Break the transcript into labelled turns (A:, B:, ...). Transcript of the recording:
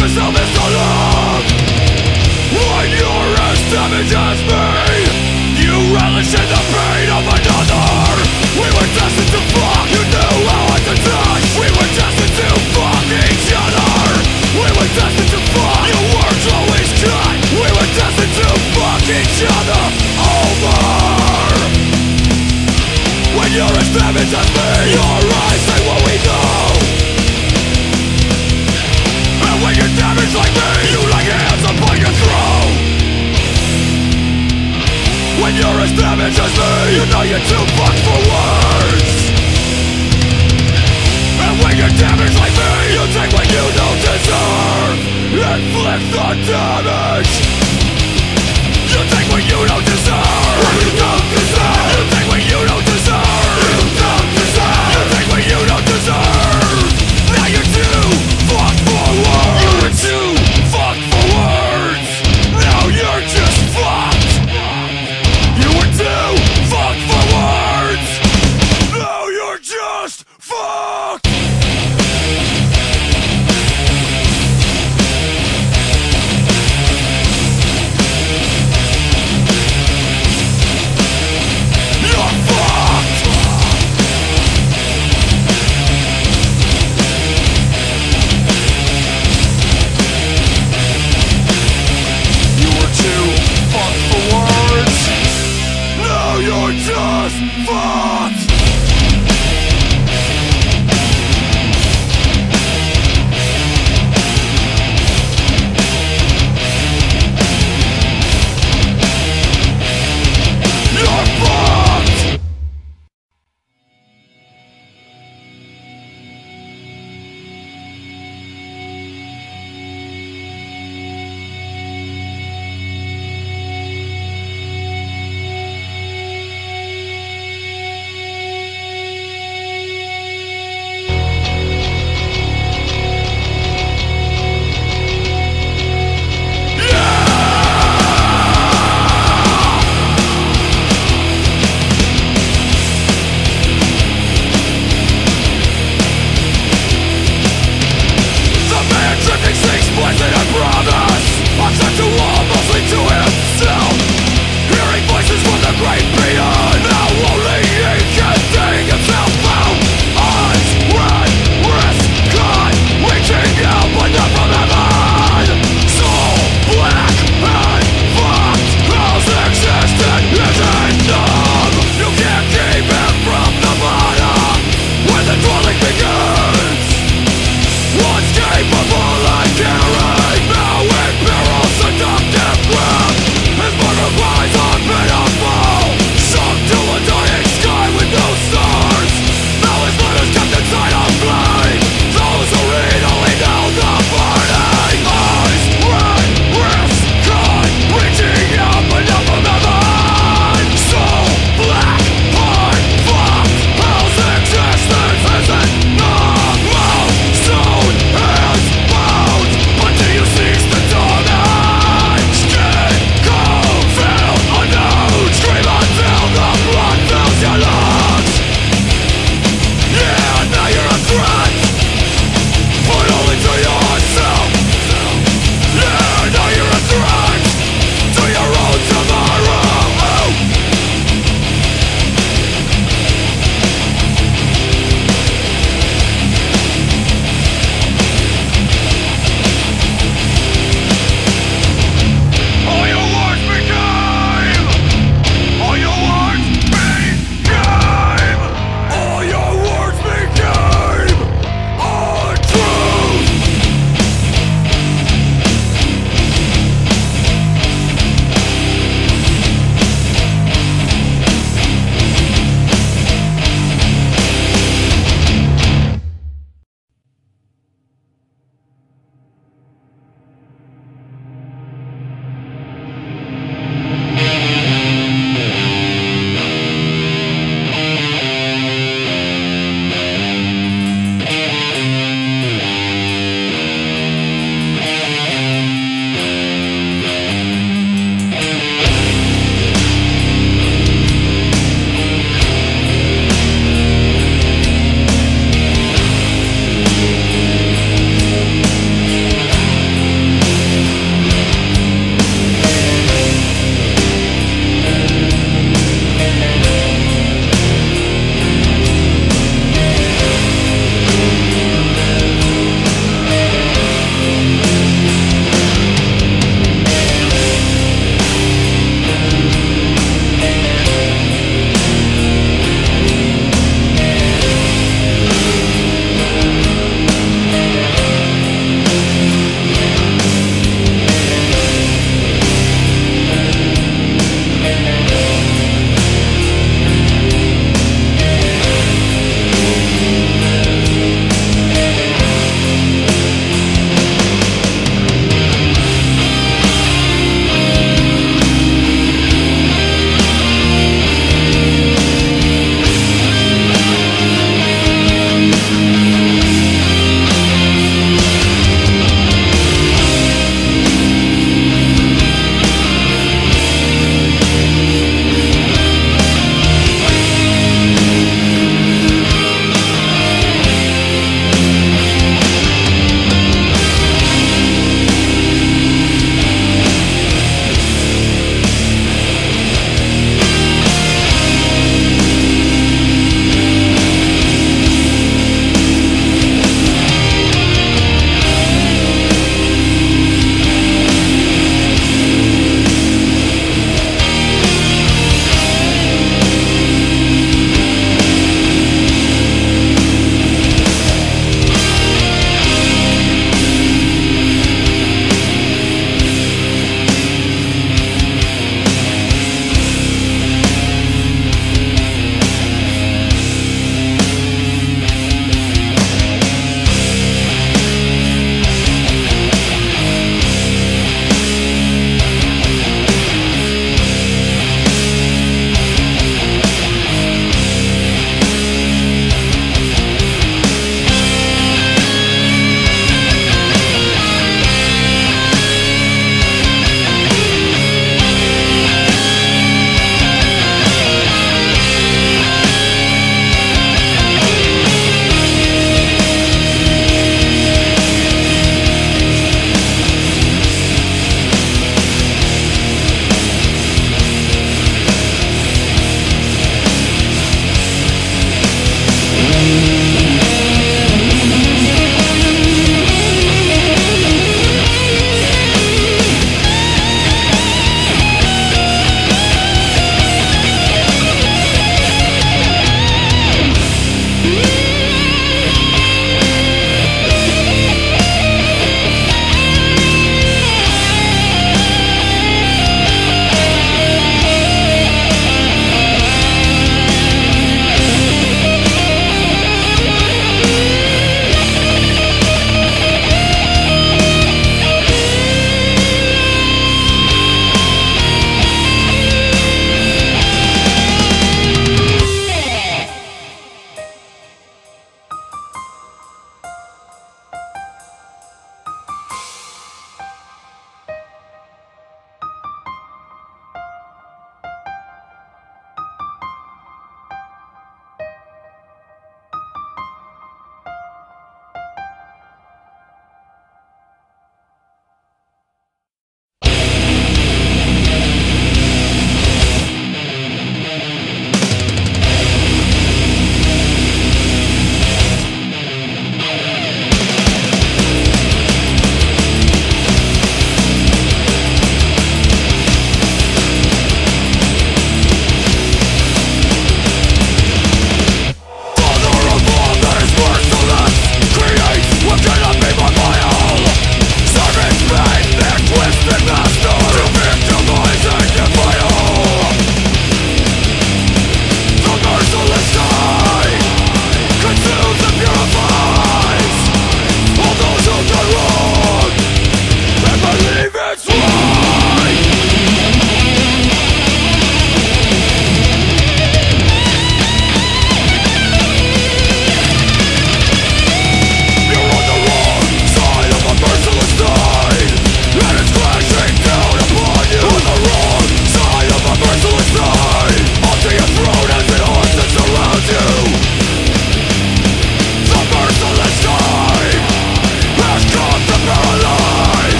A: yourself is to love When you're as damaged as me You relish in the pain of another. We were destined to fuck You knew how to touch. We were destined to fuck each other. We were destined to fuck Your words always cut. We were destined to fuck each other over. When you're as damaged as me Your eyes say what we know You like hands upon your throat When you're as damaged as me You know you're too fucked for words. And when you're damaged like me You take what you don't deserve. Inflict the damage. You take What you don't deserve